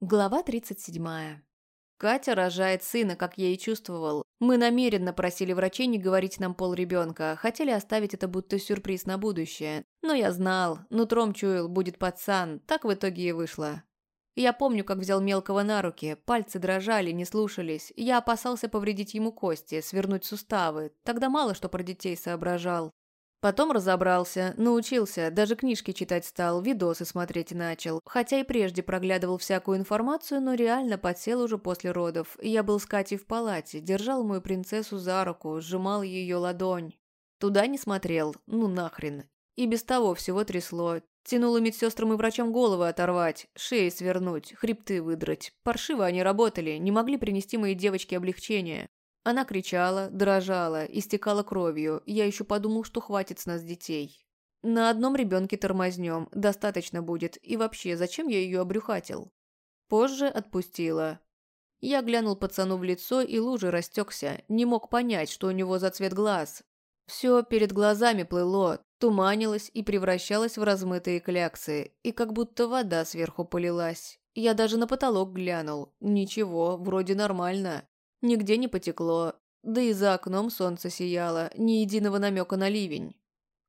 Глава 37. Катя рожает сына, как я и чувствовал. Мы намеренно просили врачей не говорить нам пол ребенка, хотели оставить это будто сюрприз на будущее. Но я знал, нутром чуял, будет пацан, так в итоге и вышло. Я помню, как взял мелкого на руки, пальцы дрожали, не слушались. Я опасался повредить ему кости, свернуть суставы. Тогда мало что про детей соображал. Потом разобрался, научился, даже книжки читать стал, видосы смотреть начал. Хотя и прежде проглядывал всякую информацию, но реально подсел уже после родов. Я был с Катей в палате, держал мою принцессу за руку, сжимал ее ладонь. Туда не смотрел, ну нахрен. И без того всего трясло. Тянуло медсестрам и врачам головы оторвать, шеи свернуть, хребты выдрать. Паршиво они работали, не могли принести моей девочке облегчения. Она кричала, дрожала, истекала кровью. Я еще подумал, что хватит с нас детей. На одном ребенке тормознем, достаточно будет. И вообще, зачем я ее обрюхатил? Позже отпустила. Я глянул пацану в лицо, и лужи растекся. Не мог понять, что у него за цвет глаз. Все перед глазами плыло, туманилось и превращалось в размытые кляксы, и как будто вода сверху полилась. Я даже на потолок глянул. Ничего, вроде нормально. Нигде не потекло, да и за окном солнце сияло, ни единого намека на ливень.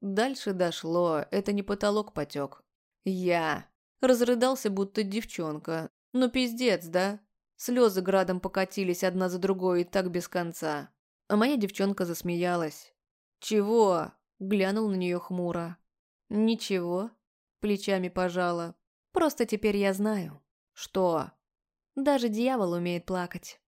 Дальше дошло, это не потолок потек. Я. Разрыдался, будто девчонка. Ну пиздец, да? Слезы градом покатились одна за другой и так без конца. А моя девчонка засмеялась. «Чего?» – глянул на нее хмуро. «Ничего», – плечами пожала. «Просто теперь я знаю». «Что?» «Даже дьявол умеет плакать».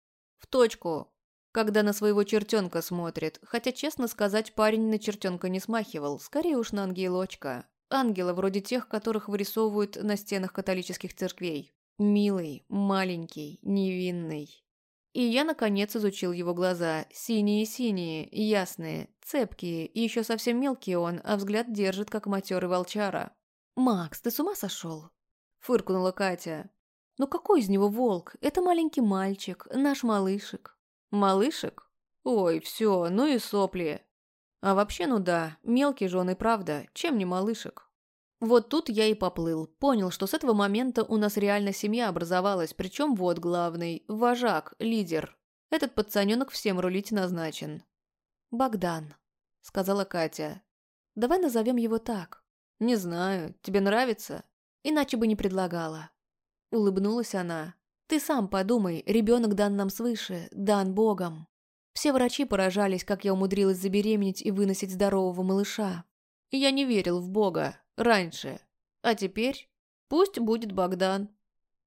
Точку. Когда на своего чертенка смотрит. Хотя, честно сказать, парень на чертенка не смахивал. Скорее уж на ангелочка. Ангела вроде тех, которых вырисовывают на стенах католических церквей. Милый, маленький, невинный. И я, наконец, изучил его глаза. Синие-синие, ясные, цепкие, и еще совсем мелкий он, а взгляд держит, как матерый волчара. «Макс, ты с ума сошел?» Фыркнула Катя. Но какой из него волк? Это маленький мальчик, наш малышек. Малышек? Ой, все, ну и сопли. А вообще, ну да, мелкий же он и правда, чем не малышек? Вот тут я и поплыл. Понял, что с этого момента у нас реально семья образовалась, причем вот главный, вожак, лидер. Этот пацаненок всем рулить назначен. «Богдан», — сказала Катя. «Давай назовем его так». «Не знаю. Тебе нравится?» «Иначе бы не предлагала». Улыбнулась она. «Ты сам подумай, ребенок дан нам свыше, дан Богом. Все врачи поражались, как я умудрилась забеременеть и выносить здорового малыша. Я не верил в Бога. Раньше. А теперь? Пусть будет Богдан».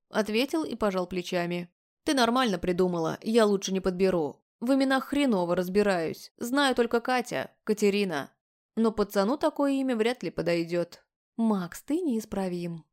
Ответил и пожал плечами. «Ты нормально придумала, я лучше не подберу. В именах хреново разбираюсь. Знаю только Катя, Катерина. Но пацану такое имя вряд ли подойдет». «Макс, ты неисправим»,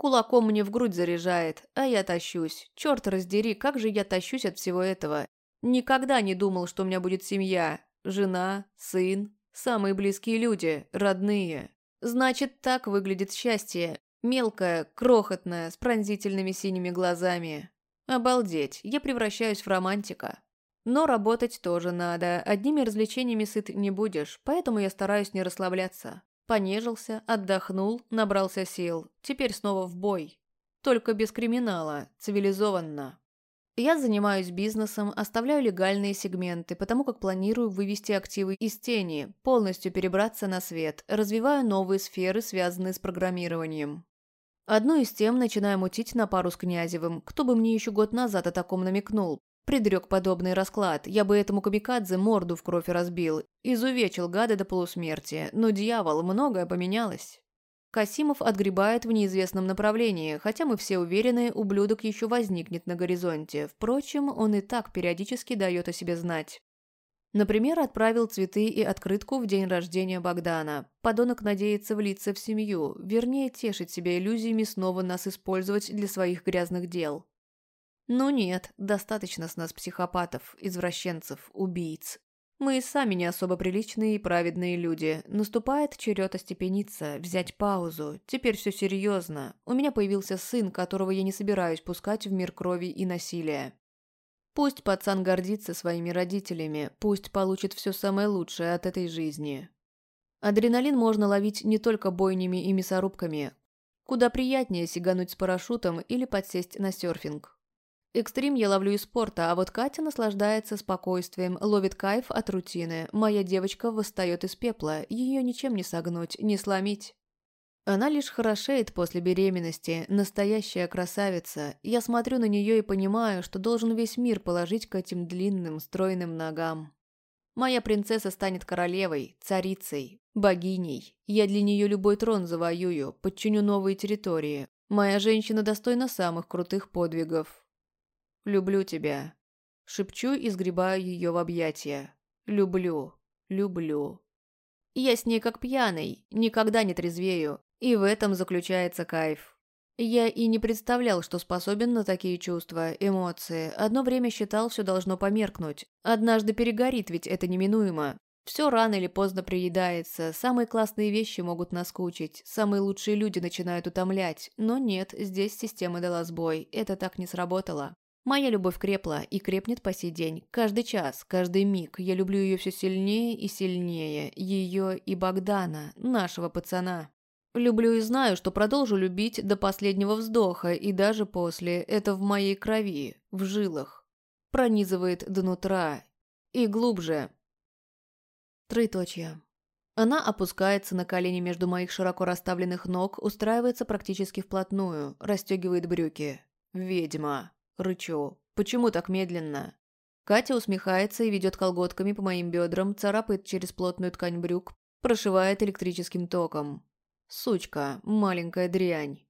Кулаком мне в грудь заряжает, а я тащусь. Черт раздери, как же я тащусь от всего этого. Никогда не думал, что у меня будет семья. Жена, сын, самые близкие люди, родные. Значит, так выглядит счастье. Мелкое, крохотное, с пронзительными синими глазами. Обалдеть, я превращаюсь в романтика. Но работать тоже надо, одними развлечениями сыт не будешь, поэтому я стараюсь не расслабляться. Понежился, отдохнул, набрался сил. Теперь снова в бой. Только без криминала, цивилизованно. Я занимаюсь бизнесом, оставляю легальные сегменты, потому как планирую вывести активы из тени, полностью перебраться на свет, развиваю новые сферы, связанные с программированием. Одну из тем начинаю мутить на пару с Князевым, кто бы мне еще год назад о таком намекнул, Предрек подобный расклад, я бы этому камикадзе морду в кровь разбил, изувечил гада до полусмерти, но дьявол, многое поменялось. Касимов отгребает в неизвестном направлении, хотя мы все уверены, ублюдок еще возникнет на горизонте. Впрочем, он и так периодически дает о себе знать. Например, отправил цветы и открытку в день рождения Богдана. Подонок надеется влиться в семью, вернее, тешить себя иллюзиями снова нас использовать для своих грязных дел. Ну нет, достаточно с нас психопатов, извращенцев, убийц. Мы и сами не особо приличные и праведные люди. Наступает черед остепениться, взять паузу. Теперь все серьезно. У меня появился сын, которого я не собираюсь пускать в мир крови и насилия. Пусть пацан гордится своими родителями, пусть получит все самое лучшее от этой жизни. Адреналин можно ловить не только бойнями и мясорубками. Куда приятнее сигануть с парашютом или подсесть на серфинг. Экстрим я ловлю из спорта, а вот Катя наслаждается спокойствием, ловит кайф от рутины. Моя девочка восстает из пепла, ее ничем не согнуть, не сломить. Она лишь хорошеет после беременности, настоящая красавица. Я смотрю на нее и понимаю, что должен весь мир положить к этим длинным, стройным ногам. Моя принцесса станет королевой, царицей, богиней. Я для нее любой трон завоюю, подчиню новые территории. Моя женщина достойна самых крутых подвигов. «Люблю тебя». Шепчу и сгребаю ее в объятия. «Люблю. Люблю». Я с ней как пьяный, никогда не трезвею, и в этом заключается кайф. Я и не представлял, что способен на такие чувства, эмоции. Одно время считал, все должно померкнуть. Однажды перегорит, ведь это неминуемо. Все рано или поздно приедается, самые классные вещи могут наскучить, самые лучшие люди начинают утомлять. Но нет, здесь система дала сбой, это так не сработало. Моя любовь крепла и крепнет по сей день. Каждый час, каждый миг. Я люблю ее все сильнее и сильнее. Ее и Богдана, нашего пацана. Люблю и знаю, что продолжу любить до последнего вздоха и даже после. Это в моей крови, в жилах. Пронизывает до нутра. И глубже. Троеточие. Она опускается на колени между моих широко расставленных ног, устраивается практически вплотную, расстегивает брюки. Ведьма. Рычу. «Почему так медленно?» Катя усмехается и ведет колготками по моим бедрам, царапает через плотную ткань брюк, прошивает электрическим током. Сучка, маленькая дрянь.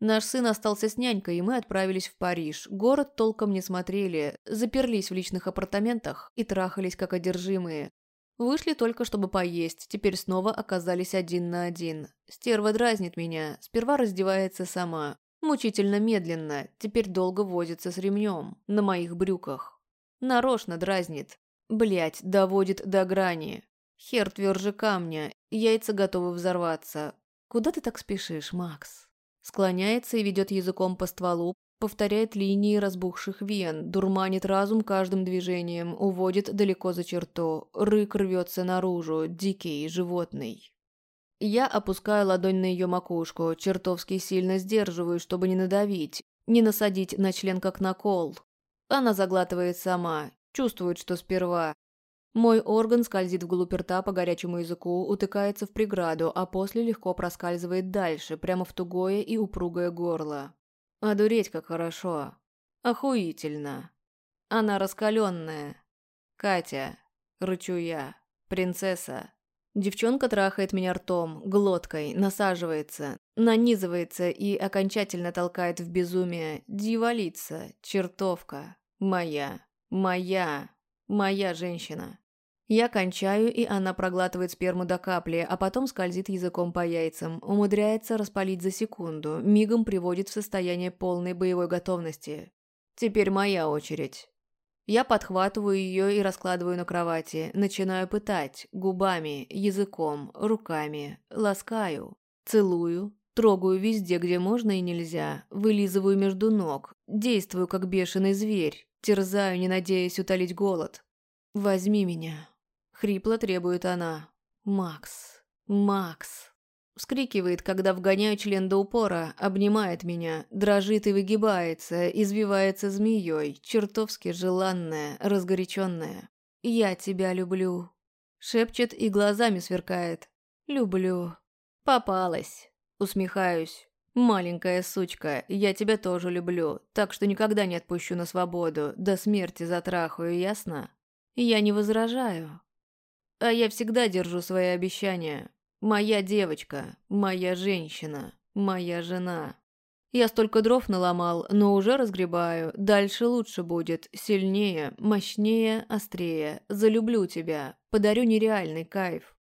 Наш сын остался с нянькой, и мы отправились в Париж. Город толком не смотрели, заперлись в личных апартаментах и трахались как одержимые. Вышли только, чтобы поесть, теперь снова оказались один на один. Стерва дразнит меня, сперва раздевается сама, Мучительно медленно, теперь долго возится с ремнем, на моих брюках. Нарочно дразнит. Блять, доводит до грани. Хер тверже камня, яйца готовы взорваться. Куда ты так спешишь, Макс? Склоняется и ведет языком по стволу, повторяет линии разбухших вен, дурманит разум каждым движением, уводит далеко за черту. Рык рвется наружу, дикий, животный. Я опускаю ладонь на ее макушку, чертовски сильно сдерживаю, чтобы не надавить, не насадить на член как на кол. Она заглатывает сама, чувствует, что сперва. Мой орган скользит вглубь рта по горячему языку, утыкается в преграду, а после легко проскальзывает дальше, прямо в тугое и упругое горло. Одуреть как хорошо. Охуительно. Она раскаленная. Катя, рычу я, принцесса. Девчонка трахает меня ртом, глоткой, насаживается, нанизывается и окончательно толкает в безумие. Дьяволица, чертовка. Моя. Моя. Моя женщина. Я кончаю, и она проглатывает сперму до капли, а потом скользит языком по яйцам, умудряется распалить за секунду, мигом приводит в состояние полной боевой готовности. Теперь моя очередь. Я подхватываю ее и раскладываю на кровати, начинаю пытать губами, языком, руками, ласкаю, целую, трогаю везде, где можно и нельзя, вылизываю между ног, действую как бешеный зверь, терзаю, не надеясь утолить голод. «Возьми меня», — хрипло требует она. «Макс, Макс». Вскрикивает, когда вгоняю член до упора, обнимает меня, дрожит и выгибается, извивается змеей, чертовски желанная, разгоряченная. «Я тебя люблю», — шепчет и глазами сверкает. «Люблю». «Попалась», — усмехаюсь. «Маленькая сучка, я тебя тоже люблю, так что никогда не отпущу на свободу, до смерти затрахаю, ясно?» «Я не возражаю». «А я всегда держу свои обещания, Моя девочка, моя женщина, моя жена. Я столько дров наломал, но уже разгребаю. Дальше лучше будет. Сильнее, мощнее, острее. Залюблю тебя. Подарю нереальный кайф.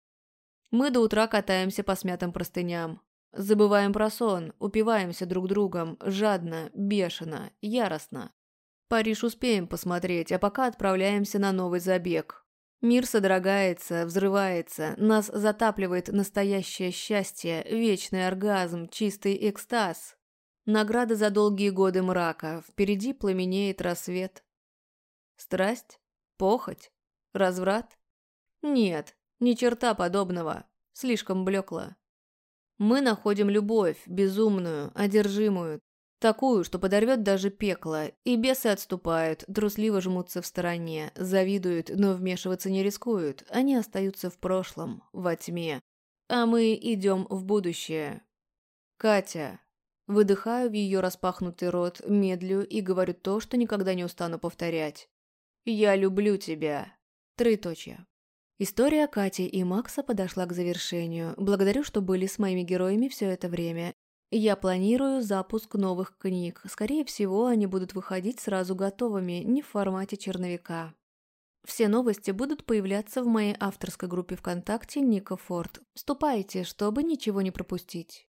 Мы до утра катаемся по смятым простыням. Забываем про сон, упиваемся друг другом, жадно, бешено, яростно. Париж успеем посмотреть, а пока отправляемся на новый забег. Мир содрогается, взрывается, нас затапливает настоящее счастье, вечный оргазм, чистый экстаз. Награда за долгие годы мрака, впереди пламенеет рассвет. Страсть? Похоть? Разврат? Нет, ни черта подобного, слишком блекло. Мы находим любовь, безумную, одержимую, такую, что подорвет даже пекло, и бесы отступают, трусливо жмутся в стороне, завидуют, но вмешиваться не рискуют, они остаются в прошлом, во тьме. А мы идем в будущее. Катя. Выдыхаю в ее распахнутый рот, медлю и говорю то, что никогда не устану повторять. «Я люблю тебя». Троеточие. История Кати и Макса подошла к завершению. Благодарю, что были с моими героями все это время. Я планирую запуск новых книг. Скорее всего, они будут выходить сразу готовыми, не в формате черновика. Все новости будут появляться в моей авторской группе ВКонтакте Ника Форд. Вступайте, чтобы ничего не пропустить.